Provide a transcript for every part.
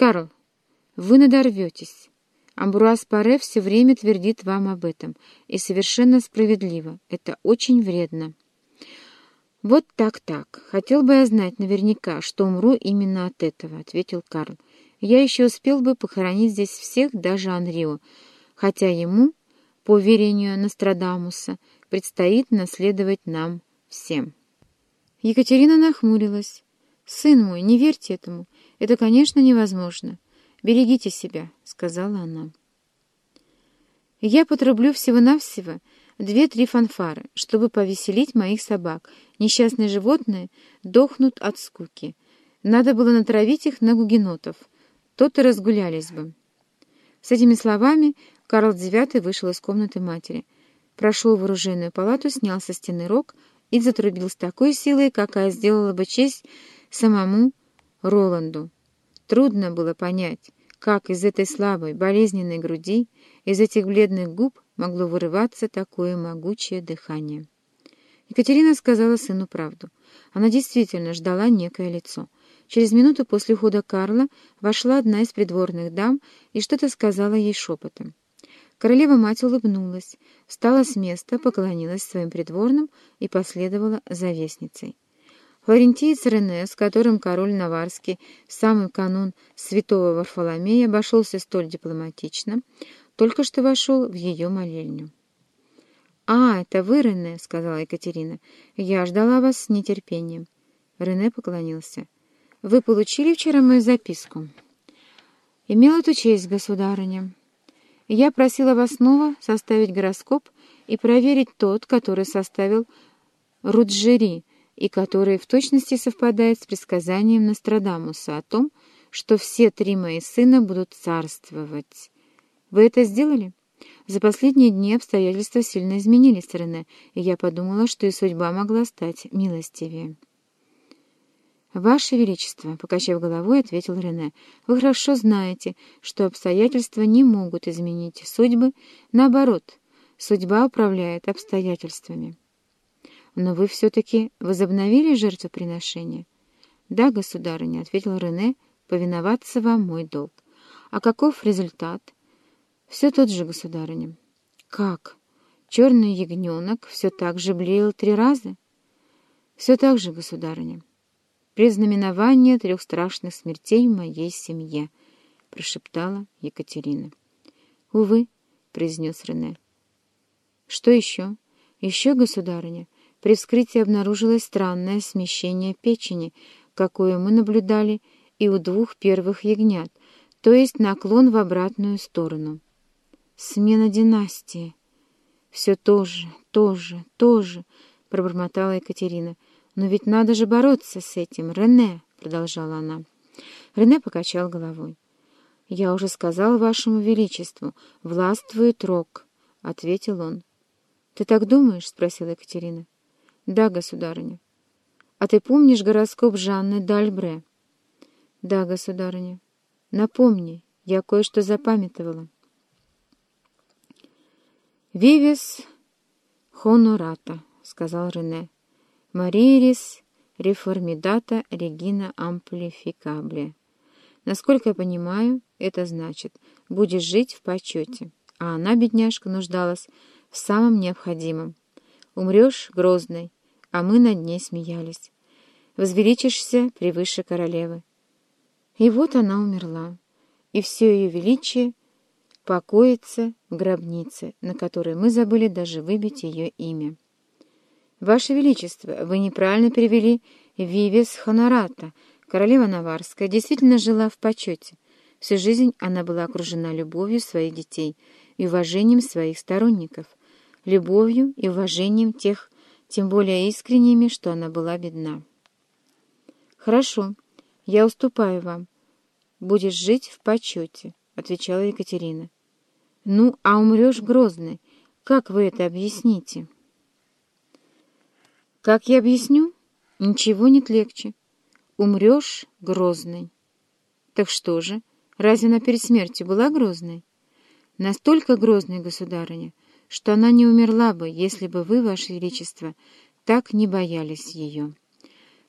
Карл, вы надорветесь. Амбруаз Паре все время твердит вам об этом, и совершенно справедливо. Это очень вредно. «Вот так-так. Хотел бы я знать наверняка, что умру именно от этого», — ответил Карл. «Я еще успел бы похоронить здесь всех, даже Анрио, хотя ему, по уверению Нострадамуса, предстоит наследовать нам всем». Екатерина нахмурилась. «Сын мой, не верьте этому. Это, конечно, невозможно. Берегите себя», — сказала она. «Я потрублю всего-навсего две-три фанфары, чтобы повеселить моих собак. Несчастные животные дохнут от скуки. Надо было натравить их на гугенотов. То-то разгулялись бы». С этими словами Карл IX вышел из комнаты матери, прошел в оружейную палату, снял со стены рог и затрубил с такой силой, какая сделала бы честь самому Роланду. Трудно было понять, как из этой слабой, болезненной груди, из этих бледных губ могло вырываться такое могучее дыхание. Екатерина сказала сыну правду. Она действительно ждала некое лицо. Через минуту после ухода Карла вошла одна из придворных дам и что-то сказала ей шепотом. Королева-мать улыбнулась, встала с места, поклонилась своим придворным и последовала за вестницей. Флорентиец Рене, с которым король Наварский в самый канун святого Варфоломея обошелся столь дипломатично, только что вошел в ее молельню. «А, это вы, Рене», — сказала Екатерина. «Я ждала вас с нетерпением». Рене поклонился. «Вы получили вчера мою записку?» «Имел эту честь, государыня. Я просила вас снова составить гороскоп и проверить тот, который составил Руджери, и который в точности совпадает с предсказанием Нострадамуса о том, что все три мои сына будут царствовать. Вы это сделали? За последние дни обстоятельства сильно изменились, Рене, и я подумала, что и судьба могла стать милостивее. «Ваше Величество», — покачав головой, ответил Рене, — «вы хорошо знаете, что обстоятельства не могут изменить судьбы. Наоборот, судьба управляет обстоятельствами». «Но вы все-таки возобновили жертвоприношение?» «Да, государыня», — ответил Рене, — «повиноваться вам мой долг». «А каков результат?» «Все тот же, государыня». «Как? Черный ягненок все так же блеял три раза?» «Все так же, государыня». «Признаменование трех страшных смертей в моей семье», — прошептала Екатерина. «Увы», — произнес Рене. «Что еще?» «Еще, государыня, при вскрытии обнаружилось странное смещение печени, какое мы наблюдали и у двух первых ягнят, то есть наклон в обратную сторону. Смена династии. Все то же, то же, то же, пробормотала Екатерина. Но ведь надо же бороться с этим, Рене, продолжала она. Рене покачал головой. «Я уже сказал вашему величеству, властвует рок», — ответил он. «Ты так думаешь?» — спросила Екатерина. «Да, государыня». «А ты помнишь гороскоп Жанны Дальбре?» «Да, государыня». «Напомни, я кое-что запамятовала». «Вивес хонората», — сказал Рене. «Маририс реформидата регина амплификабле». Насколько я понимаю, это значит «будешь жить в почете». А она, бедняжка, нуждалась в самом необходимом. Умрешь грозной, а мы над ней смеялись. Возвеличишься превыше королевы. И вот она умерла, и все ее величие покоится в гробнице, на которой мы забыли даже выбить ее имя. «Ваше Величество, вы неправильно перевели Вивес Хонората. Королева Наварская действительно жила в почете. Всю жизнь она была окружена любовью своих детей и уважением своих сторонников, любовью и уважением тех, тем более искренними, что она была бедна. «Хорошо, я уступаю вам. Будешь жить в почете», — отвечала Екатерина. «Ну, а умрешь грозный. Как вы это объясните?» «Как я объясню? Ничего нет легче. Умрешь грозный». «Так что же, разве она перед смертью была грозной?» «Настолько грозной, государыня, что она не умерла бы, если бы вы, Ваше Величество, так не боялись ее.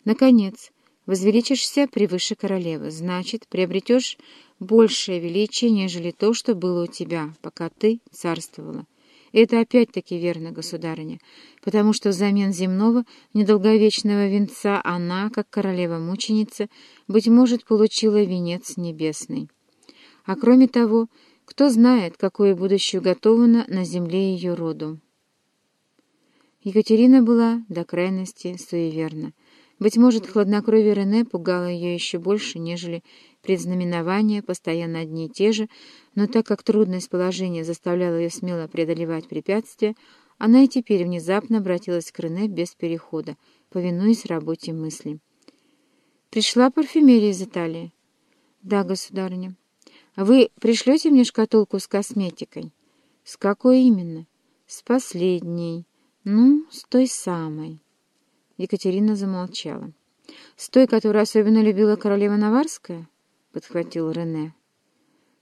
Наконец, Возвеличишься превыше королевы, значит, приобретешь большее величие, нежели то, что было у тебя, пока ты царствовала. Это опять-таки верно, государыня, потому что взамен земного недолговечного венца она, как королева-мученица, быть может, получила венец небесный. А кроме того, кто знает, какое будущее уготовано на земле ее роду. Екатерина была до крайности суеверна. Быть может, хладнокровие Рене пугало ее еще больше, нежели предзнаменования, постоянно одни и те же, но так как трудность положения заставляла ее смело преодолевать препятствия, она и теперь внезапно обратилась к Рене без перехода, повинуясь работе мысли. «Пришла парфюмерия из Италии?» «Да, государыня». «Вы пришлете мне шкатулку с косметикой?» «С какой именно?» «С последней. Ну, с той самой». Екатерина замолчала. «С той, которую особенно любила королева Наварская?» — подхватил Рене.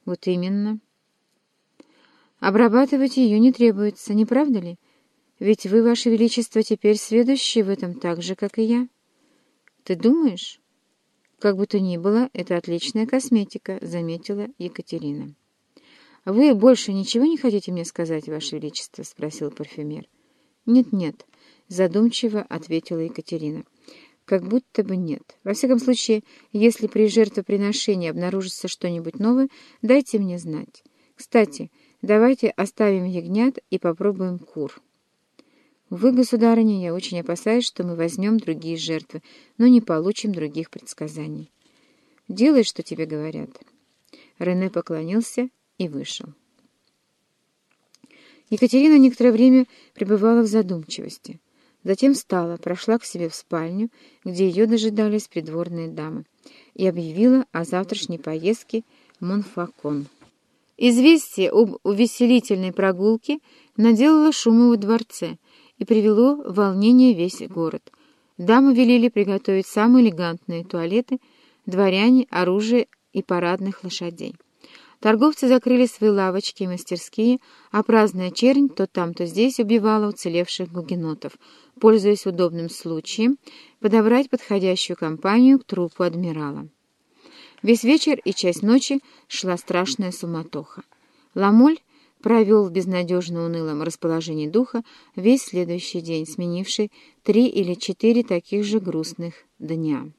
«Вот именно. Обрабатывать ее не требуется, не правда ли? Ведь вы, Ваше Величество, теперь сведущие в этом так же, как и я. Ты думаешь?» «Как бы то ни было, это отличная косметика», — заметила Екатерина. «Вы больше ничего не хотите мне сказать, Ваше Величество?» — спросил парфюмер. «Нет-нет», задумчиво ответила Екатерина. Как будто бы нет. Во всяком случае, если при жертвоприношении обнаружится что-нибудь новое, дайте мне знать. Кстати, давайте оставим ягнят и попробуем кур. Вы, государыня, я очень опасаюсь, что мы возьмем другие жертвы, но не получим других предсказаний. Делай, что тебе говорят. Рене поклонился и вышел. Екатерина некоторое время пребывала в задумчивости. Затем встала, прошла к себе в спальню, где ее дожидались придворные дамы, и объявила о завтрашней поездке в Монфакон. Известие об увеселительной прогулке наделало шума во дворце и привело в волнение весь город. Дамы велели приготовить самые элегантные туалеты, дворяне, оружие и парадных лошадей. Торговцы закрыли свои лавочки и мастерские, а праздная чернь то там, то здесь убивала уцелевших гугенотов, пользуясь удобным случаем, подобрать подходящую компанию к трупу адмирала. Весь вечер и часть ночи шла страшная суматоха. Ламоль провел в безнадежно унылом расположении духа весь следующий день, сменивший три или четыре таких же грустных дня.